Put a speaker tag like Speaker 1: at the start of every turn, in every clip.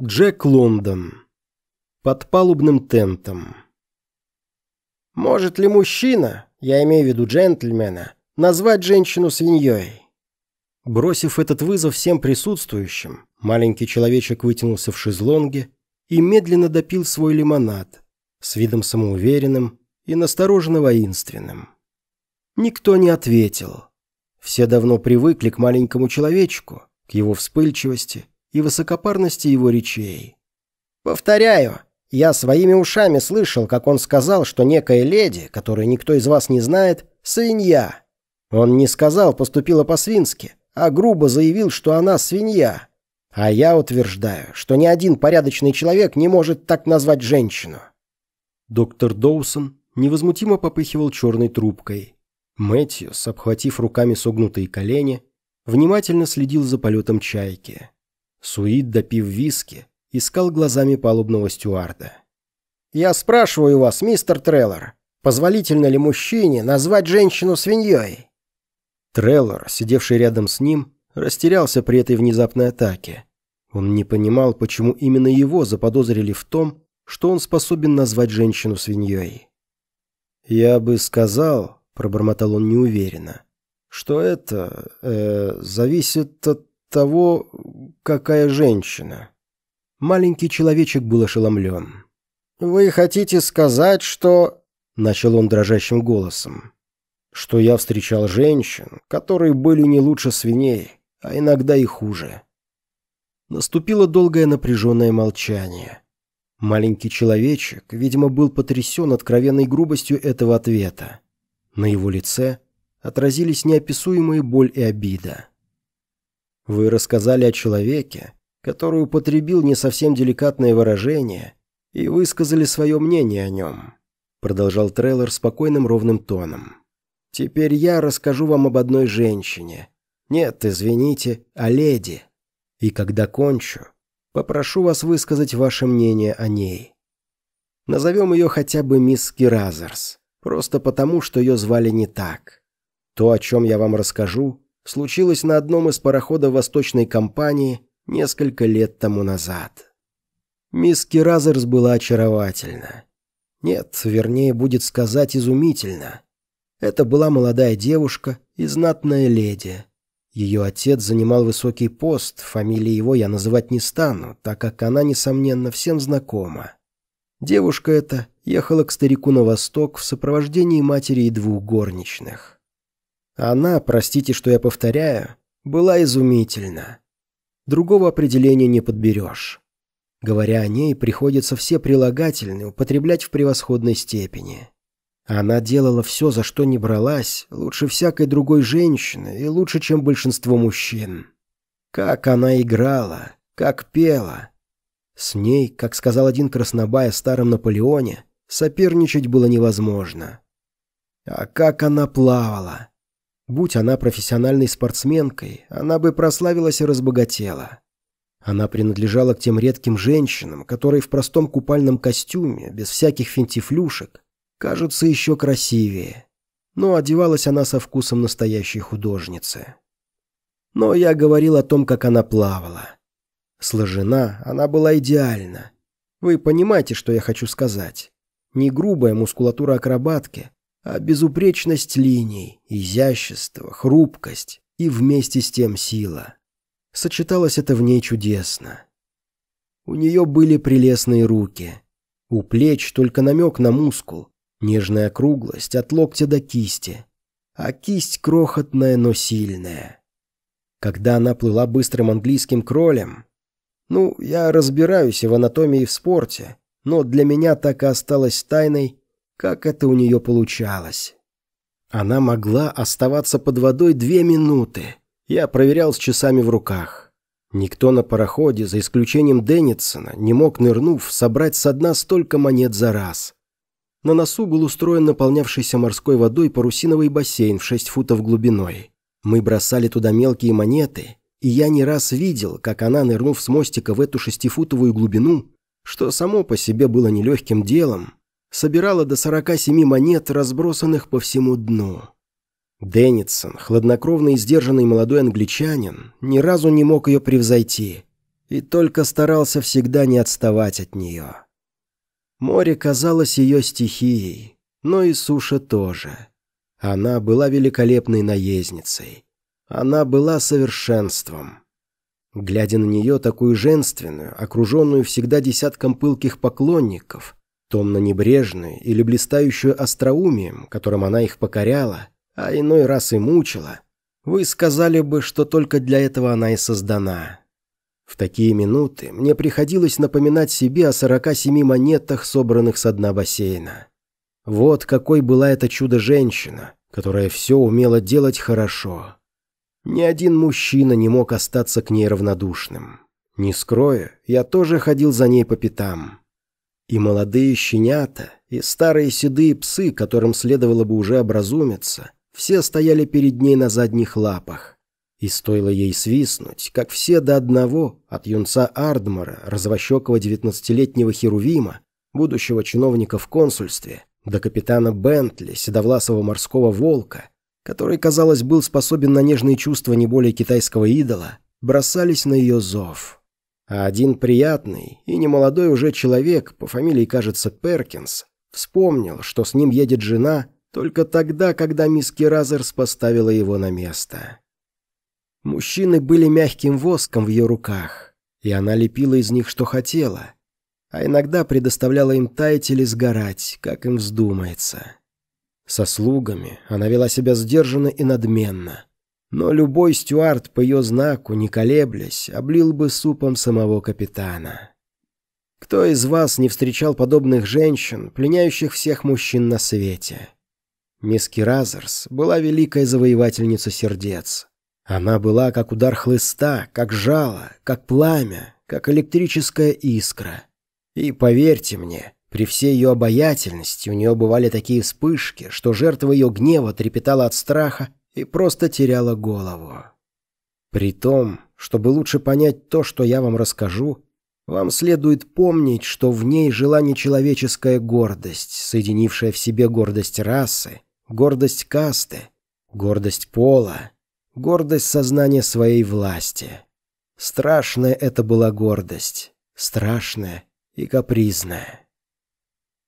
Speaker 1: Джек Лондон. Под палубным тентом.
Speaker 2: Может ли мужчина, я имею в виду джентльмена, назвать женщину свиньей?
Speaker 1: Бросив этот вызов всем присутствующим, маленький человечек вытянулся в шезлонге и медленно допил свой лимонад с видом самоуверенным и настороженно воинственным. Никто не ответил. Все давно привыкли к маленькому человечку, к его вспыльчивости и высокопарности его речей.
Speaker 2: «Повторяю, я своими ушами слышал, как он сказал, что некая леди, которую никто из вас не знает, свинья. Он не сказал, поступила по-свински, а грубо заявил, что она свинья. А я утверждаю, что ни один порядочный человек не может так назвать женщину».
Speaker 1: Доктор Доусон невозмутимо попыхивал черной трубкой. Мэтьюс, обхватив руками согнутые колени, внимательно следил за полетом чайки. Суит, допив виски, искал глазами палубного стюарда.
Speaker 2: «Я спрашиваю вас, мистер Треллор, позволительно ли мужчине назвать женщину свиньей?»
Speaker 1: Треллор, сидевший рядом с ним, растерялся при этой внезапной атаке. Он не понимал, почему именно его заподозрили в том, что он способен назвать женщину свиньей. «Я бы сказал», — пробормотал он неуверенно, — «что это э, зависит от того, какая женщина». Маленький человечек был ошеломлен.
Speaker 2: «Вы хотите сказать, что...» — начал он дрожащим голосом.
Speaker 1: «Что я встречал женщин, которые были не лучше свиней, а иногда и хуже». Наступило долгое напряженное молчание. Маленький человечек, видимо, был потрясен откровенной грубостью этого ответа. На его лице отразились неописуемые боль и обида. Вы рассказали о человеке, который употребил не совсем деликатное выражение, и высказали свое мнение о нем», — продолжал Трейлор спокойным ровным тоном. «Теперь я расскажу вам об одной женщине. Нет, извините, о леди. И когда кончу, попрошу вас высказать ваше мнение о ней. Назовем ее хотя бы мисс Геразерс, просто потому, что ее звали не так. То, о чем я вам расскажу, случилось на одном из пароходов Восточной компании несколько лет тому назад. Мисс Киразерс была очаровательна. Нет, вернее, будет сказать изумительно. Это была молодая девушка и знатная леди. Ее отец занимал высокий пост, фамилии его я называть не стану, так как она, несомненно, всем знакома. Девушка эта ехала к старику на восток в сопровождении матери и двух горничных. Она, простите, что я повторяю, была изумительна. Другого определения не подберешь. Говоря о ней, приходится все прилагательные употреблять в превосходной степени. Она делала все, за что не бралась, лучше всякой другой женщины и лучше, чем большинство мужчин. Как она играла, как пела. С ней, как сказал один краснобай о старом Наполеоне, соперничать было невозможно. А как она плавала. Будь она профессиональной спортсменкой, она бы прославилась и разбогатела. Она принадлежала к тем редким женщинам, которые в простом купальном костюме, без всяких финтифлюшек, кажутся еще красивее. Но одевалась она со вкусом настоящей художницы. Но я говорил о том, как она плавала. Сложена она была идеальна. Вы понимаете, что я хочу сказать? Не грубая мускулатура акробатки, а безупречность линий, изящество, хрупкость и вместе с тем сила. Сочеталось это в ней чудесно. У нее были прелестные руки. У плеч только намек на мускул, нежная округлость от локтя до кисти, а кисть крохотная, но сильная. Когда она плыла быстрым английским кролем, ну, я разбираюсь в анатомии и в спорте, но для меня так и осталось тайной, как это у нее получалось? Она могла оставаться под водой две минуты. Я проверял с часами в руках. Никто на пароходе, за исключением Деннисона, не мог, нырнув, собрать со дна столько монет за раз. На носу был устроен наполнявшийся морской водой парусиновый бассейн в 6 футов глубиной. Мы бросали туда мелкие монеты, и я не раз видел, как она, нырнув с мостика в эту шестифутовую глубину, что само по себе было нелегким делом, собирала до 47 монет, разбросанных по всему дну. Денниссон, хладнокровный и сдержанный молодой англичанин, ни разу не мог ее превзойти. и только старался всегда не отставать от нее. Море казалось ее стихией, но и суша тоже. Она была великолепной наездницей. Она была совершенством. Глядя на нее, такую женственную, окруженную всегда десятком пылких поклонников, томно-небрежную или блистающую остроумием, которым она их покоряла, а иной раз и мучила, вы сказали бы, что только для этого она и создана. В такие минуты мне приходилось напоминать себе о 47 монетах, собранных с дна бассейна. Вот какой была эта чудо-женщина, которая все умела делать хорошо. Ни один мужчина не мог остаться к ней равнодушным. Не скрою, я тоже ходил за ней по пятам. И молодые щенята, и старые седые псы, которым следовало бы уже образумиться, все стояли перед ней на задних лапах. И стоило ей свистнуть, как все до одного, от юнца Ардмара, развощекого девятнадцатилетнего Херувима, будущего чиновника в консульстве, до капитана Бентли, седовласого морского волка, который, казалось, был способен на нежные чувства не более китайского идола, бросались на ее зов. А один приятный и немолодой уже человек, по фамилии, кажется, Перкинс, вспомнил, что с ним едет жена только тогда, когда мисс Киразерс поставила его на место. Мужчины были мягким воском в ее руках, и она лепила из них, что хотела, а иногда предоставляла им таять или сгорать, как им вздумается. Со слугами она вела себя сдержанно и надменно, но любой стюард по ее знаку, не колеблясь, облил бы супом самого капитана. Кто из вас не встречал подобных женщин, пленяющих всех мужчин на свете? Мисс Киразерс была великая завоевательница сердец. Она была как удар хлыста, как жало, как пламя, как электрическая искра. И поверьте мне, при всей ее обаятельности у нее бывали такие вспышки, что жертва ее гнева трепетала от страха и просто теряла голову. При том, чтобы лучше понять то, что я вам расскажу, вам следует помнить, что в ней жила нечеловеческая гордость, соединившая в себе гордость расы, гордость касты, гордость пола, гордость сознания своей власти. Страшная это была гордость, страшная и капризная.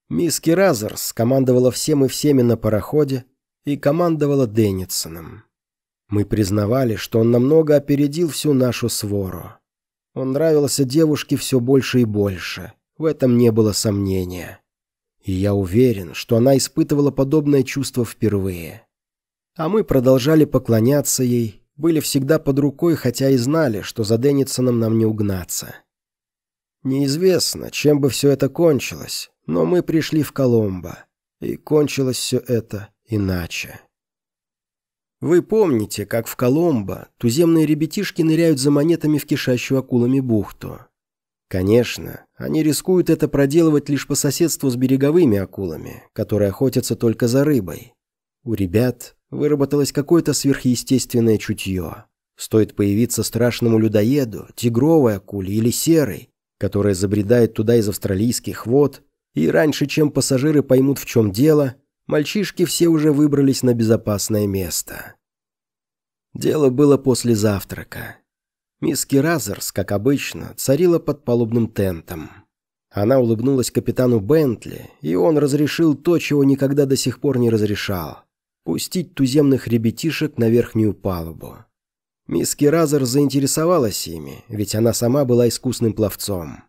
Speaker 1: Мисс Киразерс командовала всем и всеми на пароходе и командовала Деннисоном. Мы признавали, что он намного опередил всю нашу свору. Он нравился девушке все больше и больше, в этом не было сомнения. И я уверен, что она испытывала подобное чувство впервые. А мы продолжали поклоняться ей, были всегда под рукой, хотя и знали, что за Деннисоном нам не угнаться. Неизвестно, чем бы все это кончилось, но мы пришли в Коломбо, и кончилось все это иначе. Вы помните, как в Коломбо туземные ребятишки ныряют за монетами в кишащую акулами бухту? Конечно, они рискуют это проделывать лишь по соседству с береговыми акулами, которые охотятся только за рыбой. У ребят выработалось какое-то сверхъестественное чутье. Стоит появиться страшному людоеду, тигровой акуле или серой, которая забредает туда из австралийских вод, и раньше, чем пассажиры поймут, в чем дело, мальчишки все уже выбрались на безопасное место. Дело было после завтрака. Мисс Киразерс, как обычно, царила под палубным тентом. Она улыбнулась капитану Бентли, и он разрешил то, чего никогда до сих пор не разрешал – пустить туземных ребятишек на верхнюю палубу. Мисс Киразер заинтересовалась ими, ведь она сама была искусным пловцом.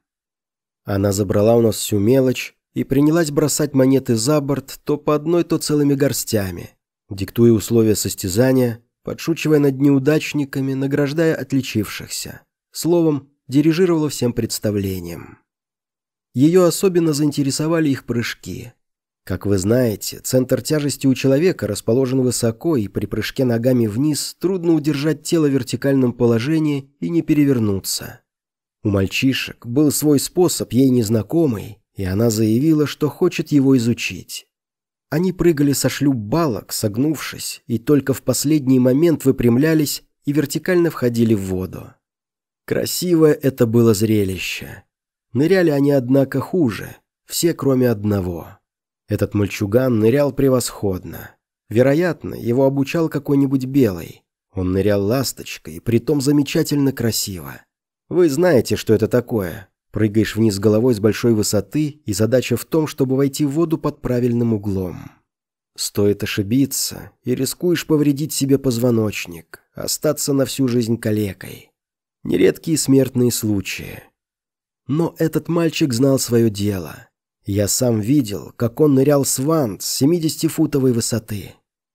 Speaker 1: Она забрала у нас всю мелочь и принялась бросать монеты за борт то по одной, то целыми горстями, диктуя условия состязания, подшучивая над неудачниками, награждая отличившихся. Словом, дирижировала всем представлением. Ее особенно заинтересовали их прыжки. Как вы знаете, центр тяжести у человека расположен высоко, и при прыжке ногами вниз трудно удержать тело в вертикальном положении и не перевернуться. У мальчишек был свой способ, ей незнакомый, и она заявила, что хочет его изучить. Они прыгали со шлюп балок, согнувшись, и только в последний момент выпрямлялись и вертикально входили в воду. Красивое это было зрелище. Ныряли они, однако, хуже, все кроме одного. Этот мальчуган нырял превосходно. Вероятно, его обучал какой-нибудь белый. Он нырял ласточкой, притом замечательно красиво. Вы знаете, что это такое. Прыгаешь вниз головой с большой высоты, и задача в том, чтобы войти в воду под правильным углом. Стоит ошибиться, и рискуешь повредить себе позвоночник, остаться на всю жизнь калекой. Нередкие смертные случаи. Но этот мальчик знал свое дело. Я сам видел, как он нырял с вант с 70-футовой высоты.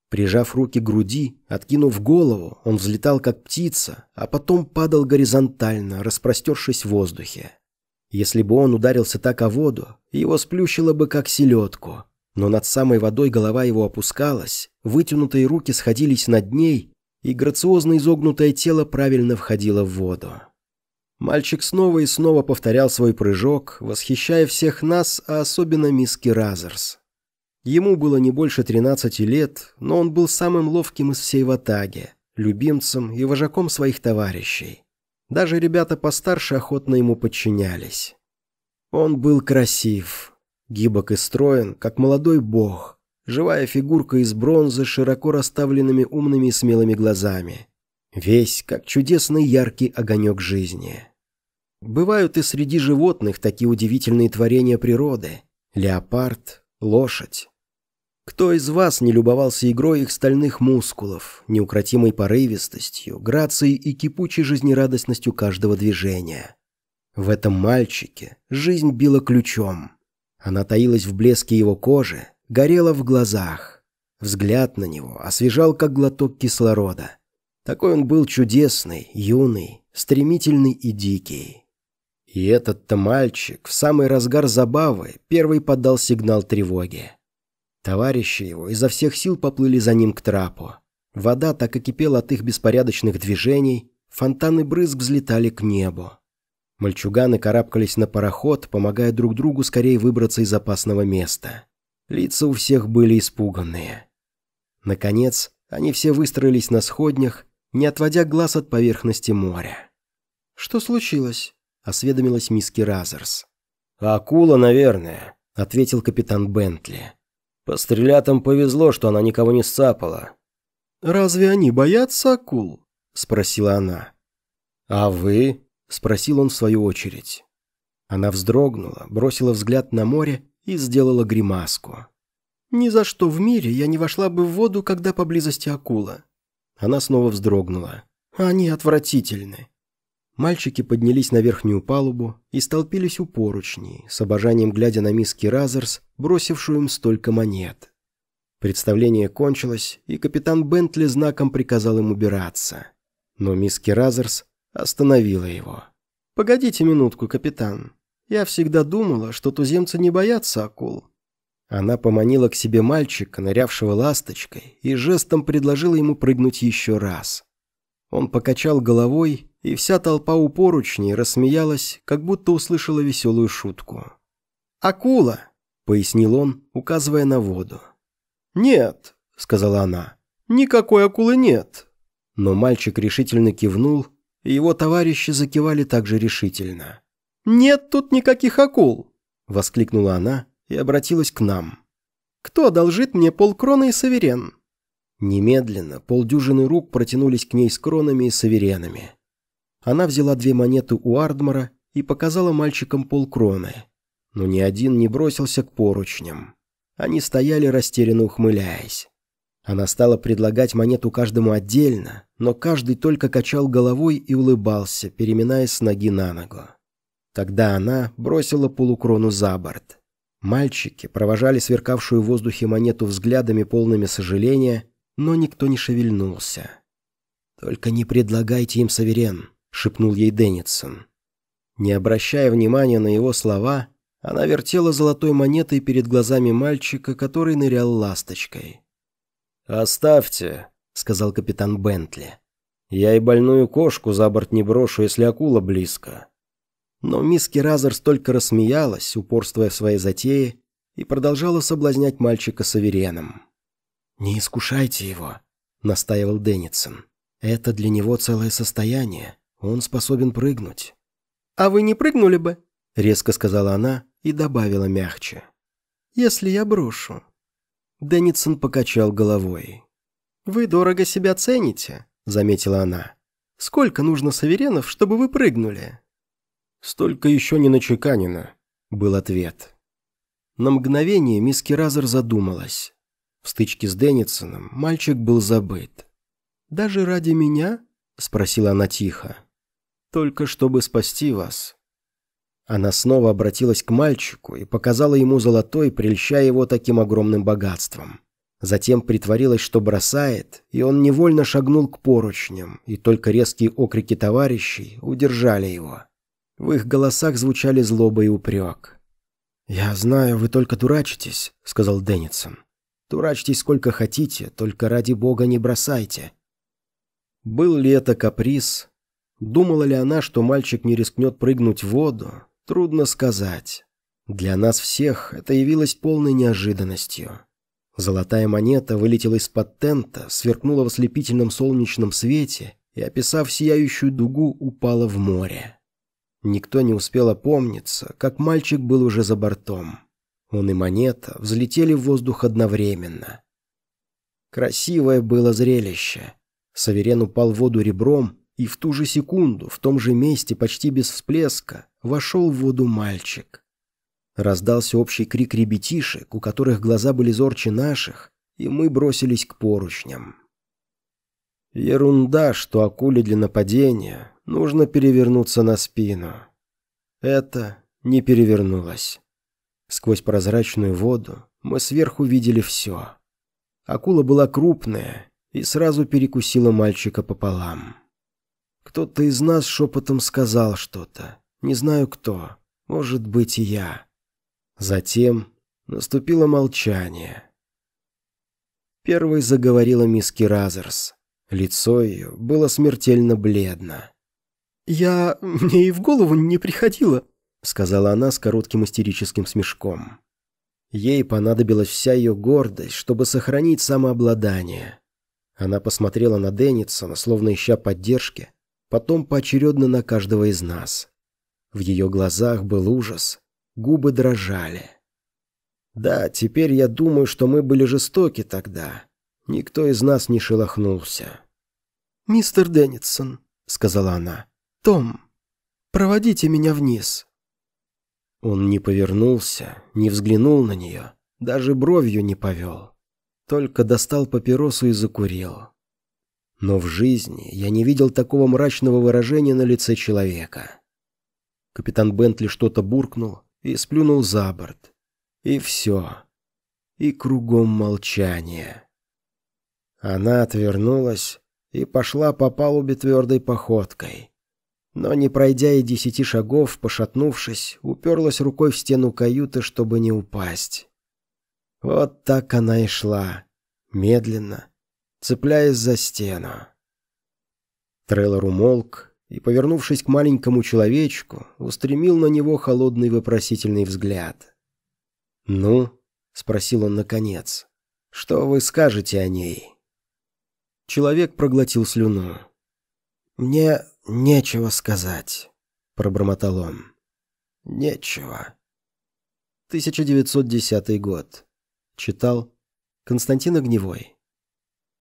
Speaker 1: Прижав руки к груди, откинув голову, он взлетал как птица, а потом падал горизонтально, распростершись в воздухе. Если бы он ударился так о воду, его сплющило бы как селедку. Но над самой водой голова его опускалась, вытянутые руки сходились над ней, и грациозно изогнутое тело правильно входило в воду. Мальчик снова и снова повторял свой прыжок, восхищая всех нас, а особенно мисс Разерс. Ему было не больше 13 лет, но он был самым ловким из всей ватаги, любимцем и вожаком своих товарищей. Даже ребята постарше охотно ему подчинялись. Он был красив, гибок и строен, как молодой бог, живая фигурка из бронзы с широко расставленными умными и смелыми глазами. Весь, как чудесный яркий огонек жизни. Бывают и среди животных такие удивительные творения природы. Леопард, лошадь. Кто из вас не любовался игрой их стальных мускулов, неукротимой порывистостью, грацией и кипучей жизнерадостностью каждого движения? В этом мальчике жизнь била ключом. Она таилась в блеске его кожи, горела в глазах. Взгляд на него освежал, как глоток кислорода. Такой он был чудесный, юный, стремительный и дикий. И этот-то мальчик в самый разгар забавы первый подал сигнал тревоги. Товарищи его изо всех сил поплыли за ним к трапу. Вода так и кипела от их беспорядочных движений, фонтаны брызг взлетали к небу. Мальчуганы карабкались на пароход, помогая друг другу скорее выбраться из опасного места. Лица у всех были испуганные. Наконец, они все выстроились на сходнях, не отводя глаз от поверхности моря.
Speaker 2: «Что случилось?» – осведомилась мисс Разерс.
Speaker 1: «Акула, наверное», – ответил капитан Бентли. Пострелятам повезло, что она никого не сцапала.
Speaker 2: «Разве они боятся акул?» – спросила она.
Speaker 1: «А вы?» – спросил он в свою очередь. Она вздрогнула, бросила взгляд на море и сделала гримаску.
Speaker 2: «Ни за что в мире я не вошла бы в воду, когда поблизости акула».
Speaker 1: Она снова вздрогнула.
Speaker 2: «Они отвратительны.
Speaker 1: Мальчики поднялись на верхнюю палубу и столпились у поручней, с обожанием глядя на миски Разерс, бросившую им столько монет. Представление кончилось, и капитан Бентли знаком приказал им убираться. Но миски Разерс остановила его.
Speaker 2: «Погодите минутку, капитан. Я всегда думала, что туземцы не боятся акул».
Speaker 1: Она поманила к себе мальчика, нырявшего ласточкой, и жестом предложила ему прыгнуть еще раз. Он покачал головой и вся толпа у поручней рассмеялась, как будто услышала веселую шутку.
Speaker 2: «Акула!»
Speaker 1: — пояснил он, указывая на воду.
Speaker 2: «Нет», — сказала она, — «никакой акулы нет».
Speaker 1: Но мальчик решительно кивнул, и его товарищи закивали также решительно.
Speaker 2: «Нет тут никаких акул!»
Speaker 1: — воскликнула она и обратилась к нам.
Speaker 2: «Кто одолжит мне полкроны и саверен?»
Speaker 1: Немедленно полдюжины рук протянулись к ней с кронами и саверенами. Она взяла две монеты у Ардмара и показала мальчикам полкроны. Но ни один не бросился к поручням. Они стояли растерянно ухмыляясь. Она стала предлагать монету каждому отдельно, но каждый только качал головой и улыбался, переминаясь с ноги на ногу. Тогда она бросила полукрону за борт. Мальчики провожали сверкавшую в воздухе монету взглядами полными сожаления, но никто не шевельнулся. «Только не предлагайте им саверен», шепнул ей Денниссон. Не обращая внимания на его слова, она вертела золотой монетой перед глазами мальчика, который нырял ласточкой. «Оставьте», — сказал капитан Бентли. «Я и больную кошку за борт не брошу, если акула близко». Но мисс Керазерс только рассмеялась, упорствуя в своей затее, и продолжала соблазнять мальчика савереном. «Не искушайте его», — настаивал Денниссон. «Это для него целое состояние. Он способен прыгнуть».
Speaker 2: «А вы не прыгнули бы?»
Speaker 1: — резко сказала она и добавила мягче.
Speaker 2: «Если я брошу».
Speaker 1: Денниссон покачал головой.
Speaker 2: «Вы дорого себя цените», — заметила она. «Сколько нужно саверенов, чтобы вы прыгнули?
Speaker 1: «Столько еще не начеканено», — был ответ. На мгновение мисс Киразер задумалась. В стычке с Деннисоном мальчик был забыт. «Даже ради меня?» — спросила она тихо. «Только чтобы спасти вас». Она снова обратилась к мальчику и показала ему золотой, прельщая его таким огромным богатством. Затем притворилась, что бросает, и он невольно шагнул к поручням, и только резкие окрики товарищей удержали его. В их голосах звучали злоба и упрек. «Я знаю, вы только дурачитесь», — сказал Деннисон. «Дурачьтесь сколько хотите, только ради бога не бросайте». Был ли это каприз? Думала ли она, что мальчик не рискнет прыгнуть в воду? Трудно сказать. Для нас всех это явилось полной неожиданностью. Золотая монета вылетела из-под тента, сверкнула в ослепительном солнечном свете и, описав сияющую дугу, упала в море. Никто не успел опомниться, как мальчик был уже за бортом. Он и монета взлетели в воздух одновременно. Красивое было зрелище. Саверен упал в воду ребром, и в ту же секунду, в том же месте, почти без всплеска, вошел в воду мальчик. Раздался общий крик ребятишек, у которых глаза были зорче наших, и мы бросились к поручням. Ерунда, что акуле для нападения нужно перевернуться на спину. Это не перевернулось. Сквозь прозрачную воду мы сверху видели все. Акула была крупная и сразу перекусила мальчика пополам. Кто-то из нас шепотом сказал что-то. Не знаю кто. Может быть и я. Затем наступило молчание. Первой заговорила мисс Киразерс. Лицо ее было смертельно бледно.
Speaker 2: «Я... мне и в голову не приходило», — сказала она с коротким истерическим смешком.
Speaker 1: Ей понадобилась вся ее гордость, чтобы сохранить самообладание. Она посмотрела на Деннисона, словно ища поддержки, потом поочередно на каждого из нас. В ее глазах был ужас, Губы дрожали. Да, теперь я думаю, что мы были жестоки тогда. Никто из нас не шелохнулся.
Speaker 2: «Мистер Деннисон», — сказала она, — «Том, проводите меня вниз».
Speaker 1: Он не повернулся, не взглянул на нее, даже бровью не повел. Только достал папиросу и закурил. Но в жизни я не видел такого мрачного выражения на лице человека. Капитан Бентли что-то буркнул, и сплюнул за борт. И все. И кругом молчание. Она отвернулась и пошла по палубе твердой походкой. Но, не пройдя и десяти шагов, пошатнувшись, уперлась рукой в стену каюты, чтобы не упасть. Вот так она и шла, медленно, цепляясь за стену. Трейлор умолк, и, повернувшись к маленькому человечку, устремил на него холодный вопросительный взгляд. «Ну?» — спросил он наконец. «Что вы скажете о ней?» Человек проглотил слюну. «Мне нечего сказать», — пробормотал он. «Нечего». 1910 год. Читал Константин Огневой.